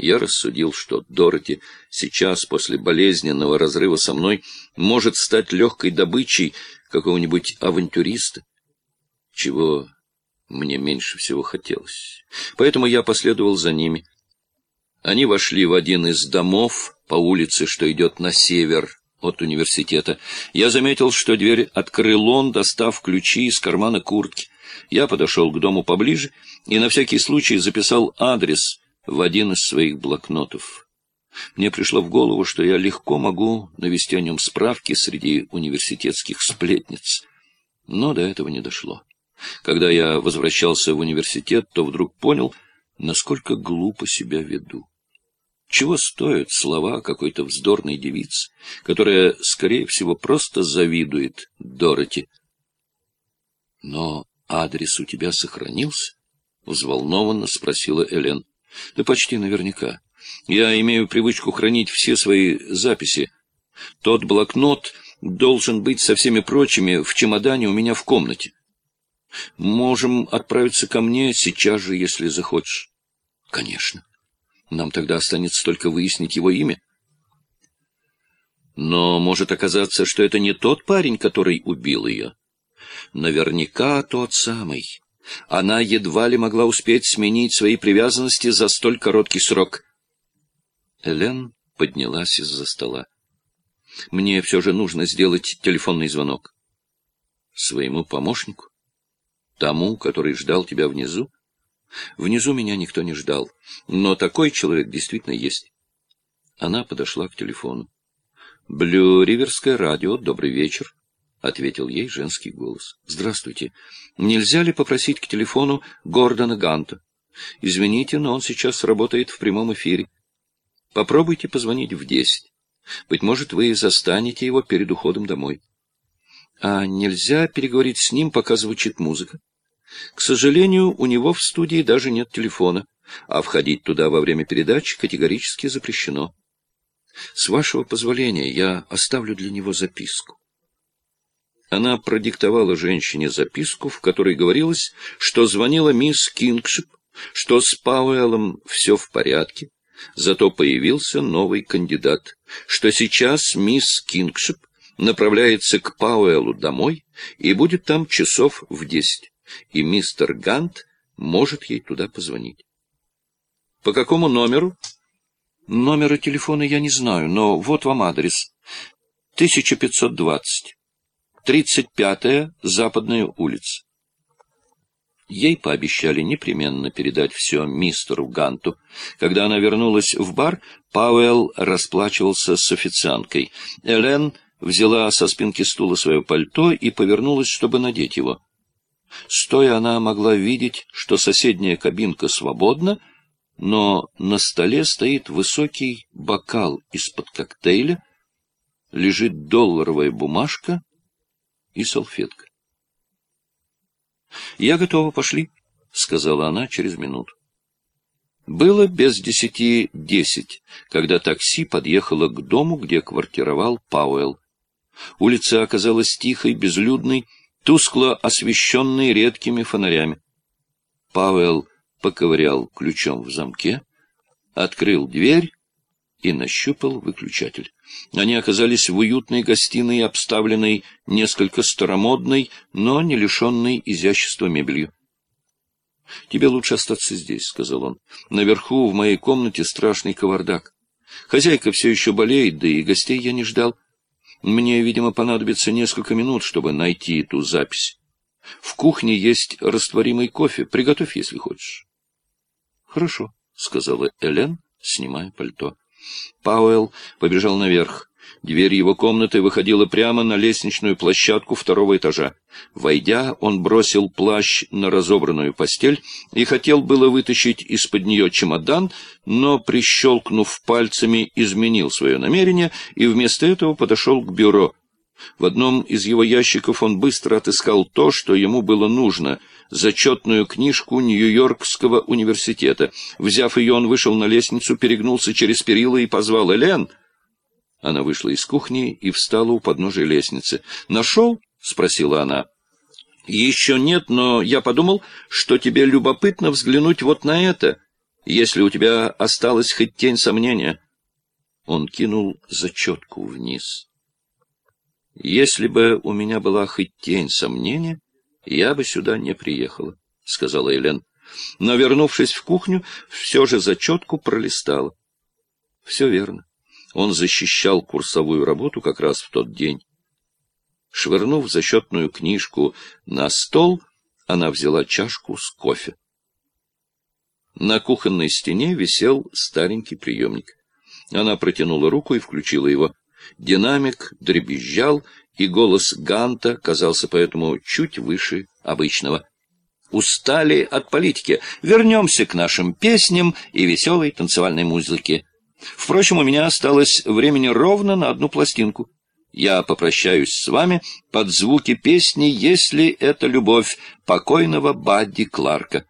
Я рассудил, что Дороти сейчас, после болезненного разрыва со мной, может стать легкой добычей какого-нибудь авантюриста, чего мне меньше всего хотелось. Поэтому я последовал за ними. Они вошли в один из домов по улице, что идет на север от университета. Я заметил, что дверь открыл он, достав ключи из кармана куртки. Я подошел к дому поближе и на всякий случай записал адрес в один из своих блокнотов. Мне пришло в голову, что я легко могу навести о нем справки среди университетских сплетниц. Но до этого не дошло. Когда я возвращался в университет, то вдруг понял, насколько глупо себя веду. Чего стоят слова какой-то вздорной девицы, которая, скорее всего, просто завидует Дороти? — Но адрес у тебя сохранился? — взволнованно спросила Элен. — Да почти наверняка. Я имею привычку хранить все свои записи. Тот блокнот должен быть со всеми прочими в чемодане у меня в комнате. Можем отправиться ко мне сейчас же, если захочешь. — Конечно. Нам тогда останется только выяснить его имя. Но может оказаться, что это не тот парень, который убил ее. Наверняка тот самый. Она едва ли могла успеть сменить свои привязанности за столь короткий срок. Элен поднялась из-за стола. Мне все же нужно сделать телефонный звонок. Своему помощнику? Тому, который ждал тебя внизу? Внизу меня никто не ждал, но такой человек действительно есть. Она подошла к телефону. «Блю-Риверское радио, добрый вечер», — ответил ей женский голос. «Здравствуйте. Нельзя ли попросить к телефону Гордона Ганта? Извините, но он сейчас работает в прямом эфире. Попробуйте позвонить в десять. Быть может, вы застанете его перед уходом домой. А нельзя переговорить с ним, пока звучит музыка? К сожалению, у него в студии даже нет телефона, а входить туда во время передачи категорически запрещено. С вашего позволения я оставлю для него записку. Она продиктовала женщине записку, в которой говорилось, что звонила мисс Кингшип, что с Пауэллом все в порядке, зато появился новый кандидат, что сейчас мисс Кингшип направляется к Пауэллу домой и будет там часов в десять и мистер Гант может ей туда позвонить. — По какому номеру? — Номера телефона я не знаю, но вот вам адрес. 1520. 35-я Западная улица. Ей пообещали непременно передать все мистеру Ганту. Когда она вернулась в бар, Пауэлл расплачивался с официанткой. Элен взяла со спинки стула свое пальто и повернулась, чтобы надеть его. Стоя она могла видеть, что соседняя кабинка свободна, но на столе стоит высокий бокал из-под коктейля, лежит долларовая бумажка и салфетка. «Я готова, пошли», — сказала она через минуту. Было без десяти десять, когда такси подъехало к дому, где квартировал Пауэлл. Улица оказалась тихой, безлюдной, тускло освещенный редкими фонарями. Пауэлл поковырял ключом в замке, открыл дверь и нащупал выключатель. Они оказались в уютной гостиной, обставленной несколько старомодной, но не лишенной изящества мебелью. — Тебе лучше остаться здесь, — сказал он. — Наверху в моей комнате страшный кавардак. Хозяйка все еще болеет, да и гостей я не ждал. Мне, видимо, понадобится несколько минут, чтобы найти эту запись. В кухне есть растворимый кофе. Приготовь, если хочешь. — Хорошо, — сказала Элен, снимая пальто. Пауэлл побежал наверх. Дверь его комнаты выходила прямо на лестничную площадку второго этажа. Войдя, он бросил плащ на разобранную постель и хотел было вытащить из-под нее чемодан, но, прищелкнув пальцами, изменил свое намерение и вместо этого подошел к бюро. В одном из его ящиков он быстро отыскал то, что ему было нужно — зачетную книжку Нью-Йоркского университета. Взяв ее, он вышел на лестницу, перегнулся через перила и позвал «Элен!» Она вышла из кухни и встала у подножия лестницы. «Нашел?» — спросила она. «Еще нет, но я подумал, что тебе любопытно взглянуть вот на это». Если у тебя осталась хоть тень сомнения...» Он кинул зачетку вниз. «Если бы у меня была хоть тень сомнения, я бы сюда не приехала», — сказала Элен. Но, вернувшись в кухню, все же зачетку пролистала. Все верно. Он защищал курсовую работу как раз в тот день. Швырнув зачетную книжку на стол, она взяла чашку с кофе. На кухонной стене висел старенький приемник. Она протянула руку и включила его. Динамик дребезжал, и голос Ганта казался поэтому чуть выше обычного. «Устали от политики. Вернемся к нашим песням и веселой танцевальной музыке. Впрочем, у меня осталось времени ровно на одну пластинку. Я попрощаюсь с вами под звуки песни «Если это любовь» покойного Бадди Кларка.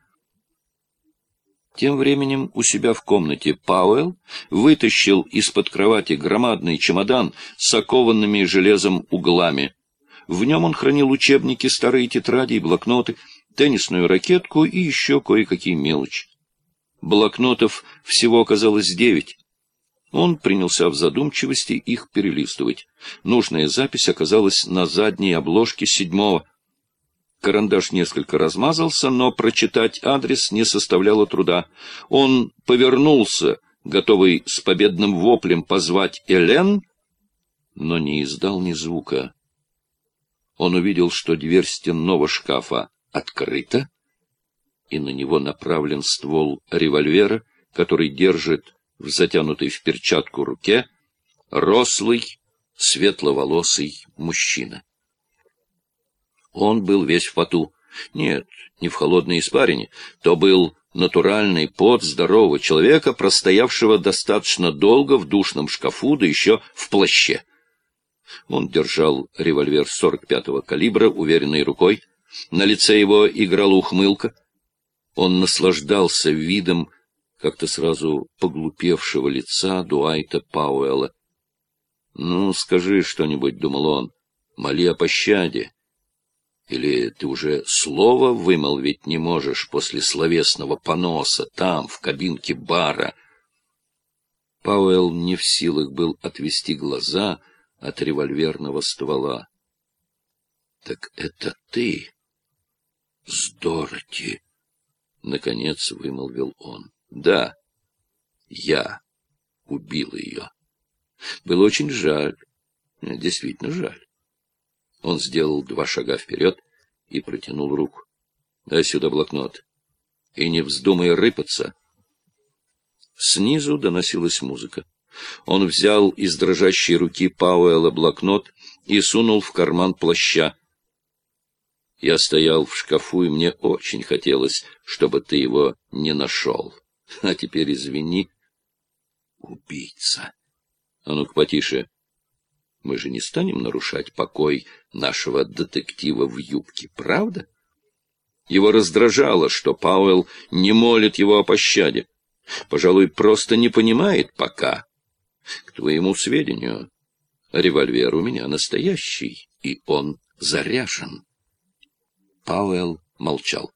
Тем временем у себя в комнате Пауэлл вытащил из-под кровати громадный чемодан с окованными железом углами. В нем он хранил учебники, старые тетради и блокноты, теннисную ракетку и еще кое-какие мелочи. Блокнотов всего оказалось девять. Он принялся в задумчивости их перелистывать. Нужная запись оказалась на задней обложке седьмого. Карандаш несколько размазался, но прочитать адрес не составляло труда. Он повернулся, готовый с победным воплем позвать Элен, но не издал ни звука. Он увидел, что дверь стенного шкафа открыта, и на него направлен ствол револьвера, который держит в затянутой в перчатку руке рослый, светловолосый мужчина. Он был весь в поту. Нет, не в холодной испарине. То был натуральный пот здорового человека, простоявшего достаточно долго в душном шкафу, да еще в плаще. Он держал револьвер 45-го калибра уверенной рукой. На лице его играла ухмылка. Он наслаждался видом как-то сразу поглупевшего лица Дуайта Пауэлла. «Ну, скажи что-нибудь», — думал он, — «моли о пощаде». Или ты уже слова вымолвить не можешь после словесного поноса там, в кабинке бара? Пауэлл не в силах был отвести глаза от револьверного ствола. — Так это ты, с Дороти? — наконец вымолвил он. — Да, я убил ее. Было очень жаль, действительно жаль. Он сделал два шага вперед и протянул руку. — Дай сюда блокнот. И не вздумай рыпаться. Снизу доносилась музыка. Он взял из дрожащей руки Пауэлла блокнот и сунул в карман плаща. Я стоял в шкафу, и мне очень хотелось, чтобы ты его не нашел. А теперь извини. Убийца. А ну-ка потише. Мы же не станем нарушать покой нашего детектива в юбке, правда? Его раздражало, что Пауэлл не молит его о пощаде. Пожалуй, просто не понимает пока. К твоему сведению, револьвер у меня настоящий, и он заряжен. Пауэлл молчал.